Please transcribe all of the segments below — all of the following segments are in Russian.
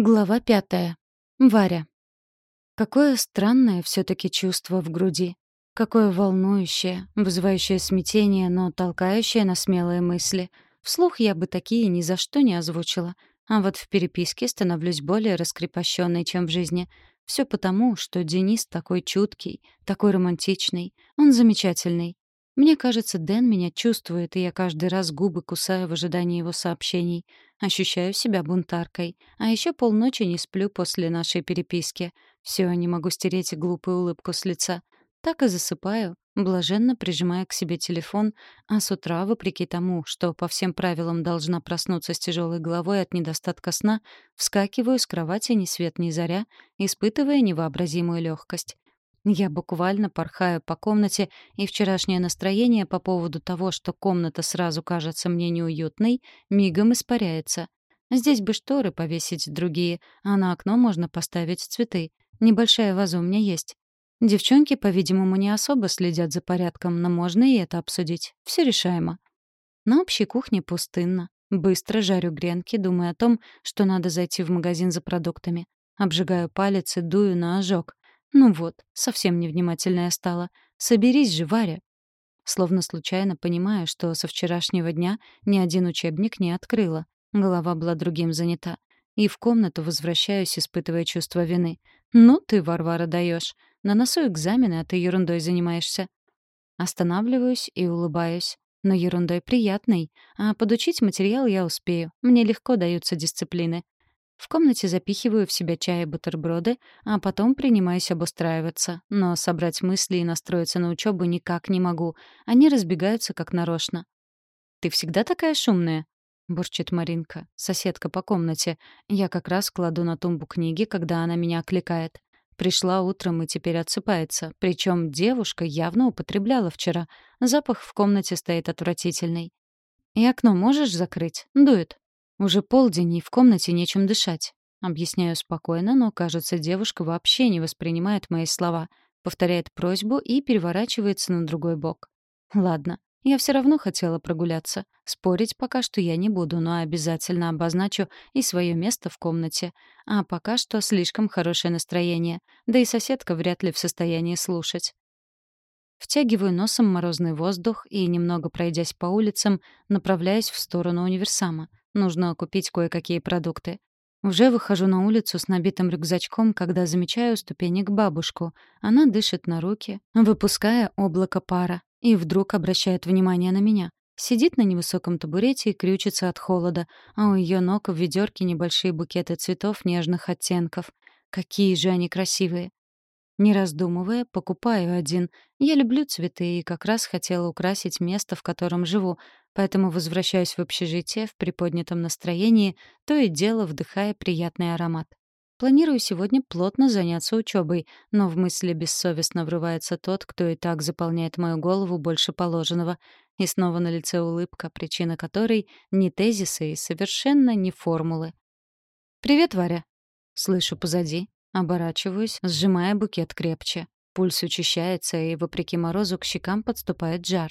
Глава пятая. Варя. Какое странное все таки чувство в груди. Какое волнующее, вызывающее смятение, но толкающее на смелые мысли. Вслух я бы такие ни за что не озвучила. А вот в переписке становлюсь более раскрепощенной, чем в жизни. Все потому, что Денис такой чуткий, такой романтичный. Он замечательный. Мне кажется, Дэн меня чувствует, и я каждый раз губы кусаю в ожидании его сообщений. Ощущаю себя бунтаркой. А еще полночи не сплю после нашей переписки. Все, не могу стереть глупую улыбку с лица. Так и засыпаю, блаженно прижимая к себе телефон, а с утра, вопреки тому, что по всем правилам должна проснуться с тяжелой головой от недостатка сна, вскакиваю с кровати ни свет ни заря, испытывая невообразимую легкость. Я буквально порхаю по комнате, и вчерашнее настроение по поводу того, что комната сразу кажется мне неуютной, мигом испаряется. Здесь бы шторы повесить другие, а на окно можно поставить цветы. Небольшая ваза у меня есть. Девчонки, по-видимому, не особо следят за порядком, но можно и это обсудить. Все решаемо. На общей кухне пустынно. Быстро жарю гренки, думая о том, что надо зайти в магазин за продуктами. Обжигаю палец и дую на ожог. Ну вот, совсем невнимательная стала. Соберись же, Варя. Словно случайно понимаю, что со вчерашнего дня ни один учебник не открыла. Голова была другим занята. И в комнату возвращаюсь, испытывая чувство вины. «Ну ты, Варвара, даешь. На носу экзамены, а ты ерундой занимаешься». Останавливаюсь и улыбаюсь. Но ерундой приятной. А подучить материал я успею. Мне легко даются дисциплины. В комнате запихиваю в себя чай и бутерброды, а потом принимаюсь обустраиваться. Но собрать мысли и настроиться на учебу никак не могу. Они разбегаются как нарочно. «Ты всегда такая шумная?» — бурчит Маринка, соседка по комнате. Я как раз кладу на тумбу книги, когда она меня окликает. Пришла утром и теперь отсыпается. Причем девушка явно употребляла вчера. Запах в комнате стоит отвратительный. «И окно можешь закрыть? Дует». Уже полдень, и в комнате нечем дышать. Объясняю спокойно, но, кажется, девушка вообще не воспринимает мои слова, повторяет просьбу и переворачивается на другой бок. Ладно, я все равно хотела прогуляться. Спорить пока что я не буду, но обязательно обозначу и свое место в комнате. А пока что слишком хорошее настроение, да и соседка вряд ли в состоянии слушать. Втягиваю носом морозный воздух и, немного пройдясь по улицам, направляюсь в сторону универсама. Нужно купить кое-какие продукты. Уже выхожу на улицу с набитым рюкзачком, когда замечаю ступенек бабушку. Она дышит на руки, выпуская облако пара, и вдруг обращает внимание на меня. Сидит на невысоком табурете и крючится от холода, а у ее ног в ведерке небольшие букеты цветов нежных оттенков. Какие же они красивые! Не раздумывая, покупаю один. Я люблю цветы и как раз хотела украсить место, в котором живу, поэтому возвращаюсь в общежитие в приподнятом настроении, то и дело вдыхая приятный аромат. Планирую сегодня плотно заняться учебой, но в мысли бессовестно врывается тот, кто и так заполняет мою голову больше положенного. И снова на лице улыбка, причина которой — не тезисы и совершенно не формулы. «Привет, Варя!» Слышу позади, Оборачиваюсь, сжимая букет крепче. Пульс учащается, и, вопреки морозу, к щекам подступает жар.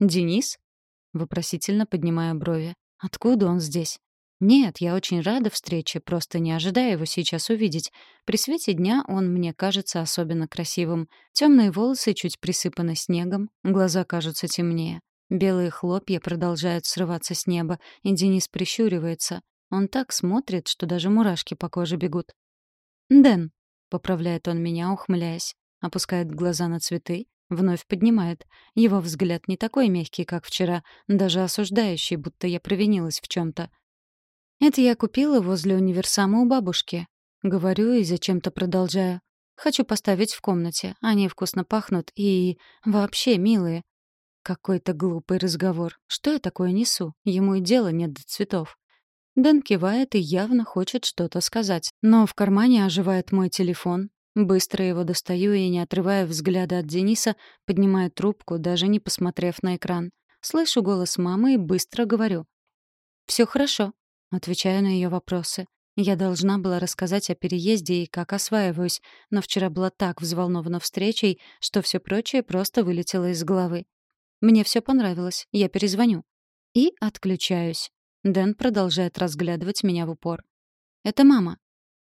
«Денис?» — вопросительно поднимая брови. «Откуда он здесь?» «Нет, я очень рада встрече, просто не ожидая его сейчас увидеть. При свете дня он мне кажется особенно красивым. Темные волосы чуть присыпаны снегом, глаза кажутся темнее. Белые хлопья продолжают срываться с неба, и Денис прищуривается. Он так смотрит, что даже мурашки по коже бегут. «Дэн», — поправляет он меня, ухмыляясь, опускает глаза на цветы, вновь поднимает. Его взгляд не такой мягкий, как вчера, даже осуждающий, будто я провинилась в чем то «Это я купила возле универсама у бабушки», — говорю и зачем-то продолжаю. «Хочу поставить в комнате. Они вкусно пахнут и... вообще милые». Какой-то глупый разговор. Что я такое несу? Ему и дела нет до цветов. Дэн кивает и явно хочет что-то сказать. Но в кармане оживает мой телефон. Быстро его достаю и, не отрывая взгляда от Дениса, поднимаю трубку, даже не посмотрев на экран. Слышу голос мамы и быстро говорю. «Всё хорошо», — отвечаю на её вопросы. Я должна была рассказать о переезде и как осваиваюсь, но вчера была так взволнована встречей, что всё прочее просто вылетело из головы. Мне всё понравилось, я перезвоню. И отключаюсь. Дэн продолжает разглядывать меня в упор. «Это мама.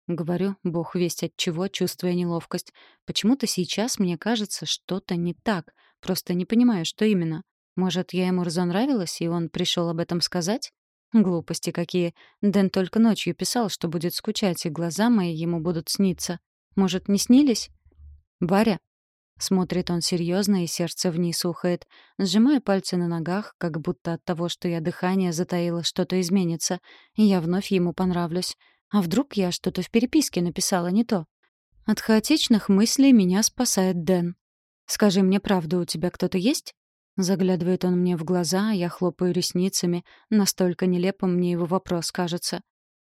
Говорю, бог весть от чего, чувствуя неловкость. Почему-то сейчас мне кажется, что-то не так. Просто не понимаю, что именно. Может, я ему разонравилась, и он пришел об этом сказать? Глупости какие. Дэн только ночью писал, что будет скучать, и глаза мои ему будут сниться. Может, не снились? Варя. Смотрит он серьезно, и сердце вниз ухает. Сжимая пальцы на ногах, как будто от того, что я дыхание затаила, что-то изменится. Я вновь ему понравлюсь. А вдруг я что-то в переписке написала не то? От хаотичных мыслей меня спасает Дэн. «Скажи мне правду, у тебя кто-то есть?» Заглядывает он мне в глаза, а я хлопаю ресницами. Настолько нелепым мне его вопрос кажется.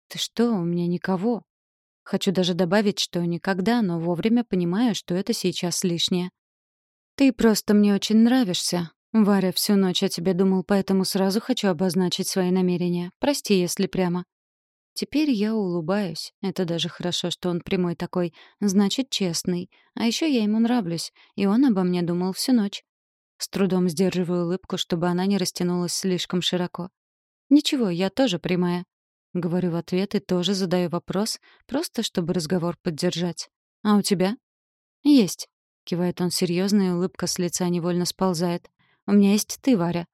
«Ты что, у меня никого?» Хочу даже добавить, что никогда, но вовремя понимаю, что это сейчас лишнее. «Ты просто мне очень нравишься. Варя всю ночь о тебе думал, поэтому сразу хочу обозначить свои намерения. Прости, если прямо». Теперь я улыбаюсь. Это даже хорошо, что он прямой такой. Значит, честный. А еще я ему нравлюсь, и он обо мне думал всю ночь. С трудом сдерживаю улыбку, чтобы она не растянулась слишком широко. «Ничего, я тоже прямая». Говорю в ответ и тоже задаю вопрос, просто чтобы разговор поддержать. «А у тебя?» «Есть», — кивает он серьезно, и улыбка с лица невольно сползает. «У меня есть ты, Варя».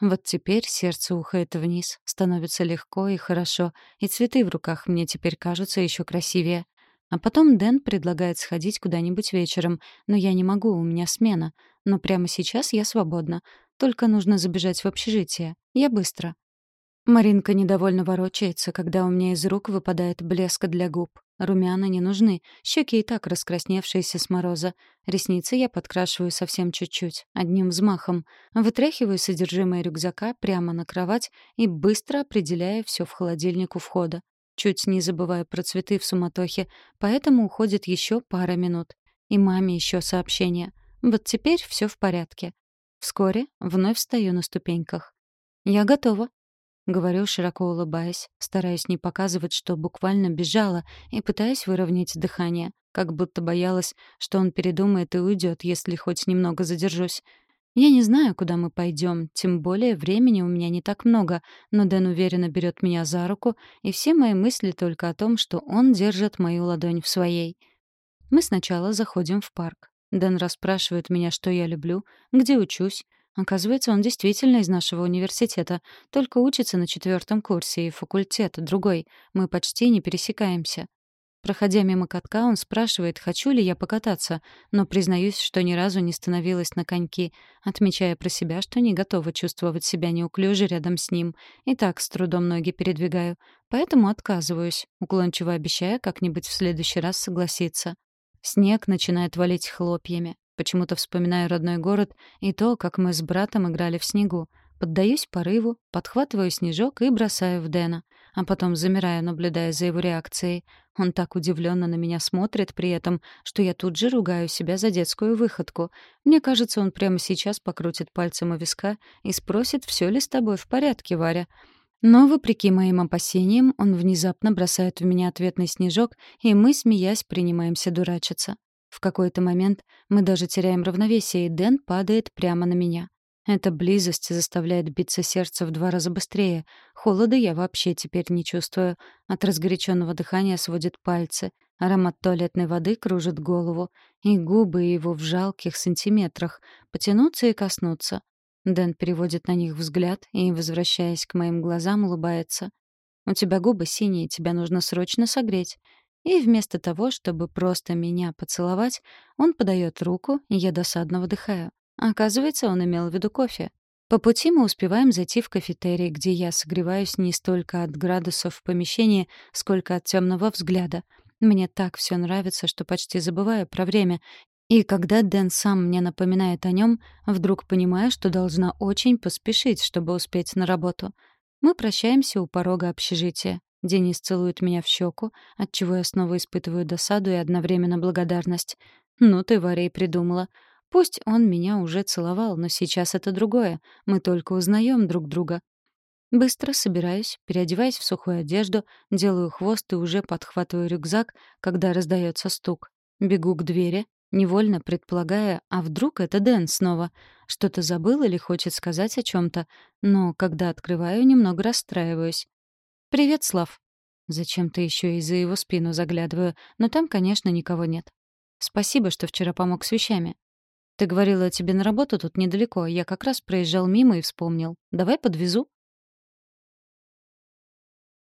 Вот теперь сердце ухает вниз, становится легко и хорошо, и цветы в руках мне теперь кажутся еще красивее. А потом Дэн предлагает сходить куда-нибудь вечером, но я не могу, у меня смена. Но прямо сейчас я свободна. Только нужно забежать в общежитие. Я быстро. Маринка недовольно ворочается, когда у меня из рук выпадает блеск для губ. Румяна не нужны, щеки и так раскрасневшиеся с мороза. Ресницы я подкрашиваю совсем чуть-чуть, одним взмахом. Вытряхиваю содержимое рюкзака прямо на кровать и быстро определяю все в холодильник у входа. Чуть не забываю про цветы в суматохе, поэтому уходит еще пара минут. И маме еще сообщение. Вот теперь все в порядке. Вскоре вновь встаю на ступеньках. «Я готова», — говорю, широко улыбаясь, стараясь не показывать, что буквально бежала, и пытаясь выровнять дыхание, как будто боялась, что он передумает и уйдет, если хоть немного задержусь. Я не знаю, куда мы пойдем, тем более времени у меня не так много, но Дэн уверенно берет меня за руку, и все мои мысли только о том, что он держит мою ладонь в своей. Мы сначала заходим в парк. Дэн расспрашивает меня, что я люблю, где учусь. Оказывается, он действительно из нашего университета, только учится на четвертом курсе, и факультет другой. Мы почти не пересекаемся. Проходя мимо катка, он спрашивает, хочу ли я покататься, но признаюсь, что ни разу не становилась на коньки, отмечая про себя, что не готова чувствовать себя неуклюже рядом с ним. И так с трудом ноги передвигаю. Поэтому отказываюсь, уклончиво обещая как-нибудь в следующий раз согласиться. Снег начинает валить хлопьями. Почему-то вспоминаю родной город и то, как мы с братом играли в снегу. Поддаюсь порыву, подхватываю снежок и бросаю в Дэна. А потом замираю, наблюдая за его реакцией. Он так удивленно на меня смотрит при этом, что я тут же ругаю себя за детскую выходку. Мне кажется, он прямо сейчас покрутит пальцем у виска и спросит, все ли с тобой в порядке, Варя. Но, вопреки моим опасениям, он внезапно бросает в меня ответный снежок, и мы, смеясь, принимаемся дурачиться. В какой-то момент мы даже теряем равновесие, и Дэн падает прямо на меня. Эта близость заставляет биться сердце в два раза быстрее. Холода я вообще теперь не чувствую. От разгоряченного дыхания сводит пальцы. Аромат туалетной воды кружит голову. И губы его в жалких сантиметрах. Потянуться и коснуться. Дэн переводит на них взгляд и, возвращаясь к моим глазам, улыбается. «У тебя губы синие, тебя нужно срочно согреть». И вместо того, чтобы просто меня поцеловать, он подает руку, и я досадно выдыхаю. Оказывается, он имел в виду кофе. По пути мы успеваем зайти в кафетерий, где я согреваюсь не столько от градусов в помещении, сколько от темного взгляда. Мне так все нравится, что почти забываю про время. И когда Дэн сам мне напоминает о нем, вдруг понимаю, что должна очень поспешить, чтобы успеть на работу. Мы прощаемся у порога общежития. Денис целует меня в щеку, отчего я снова испытываю досаду и одновременно благодарность. «Ну ты, Варей, придумала. Пусть он меня уже целовал, но сейчас это другое. Мы только узнаем друг друга. Быстро собираюсь, переодеваюсь в сухую одежду, делаю хвост и уже подхватываю рюкзак, когда раздается стук. Бегу к двери, невольно предполагая, а вдруг это Дэн снова. Что-то забыл или хочет сказать о чем то но когда открываю, немного расстраиваюсь. «Привет, Слав». Зачем-то еще и за его спину заглядываю, но там, конечно, никого нет. Спасибо, что вчера помог с вещами. Ты говорила, тебе на работу тут недалеко. Я как раз проезжал мимо и вспомнил. Давай подвезу?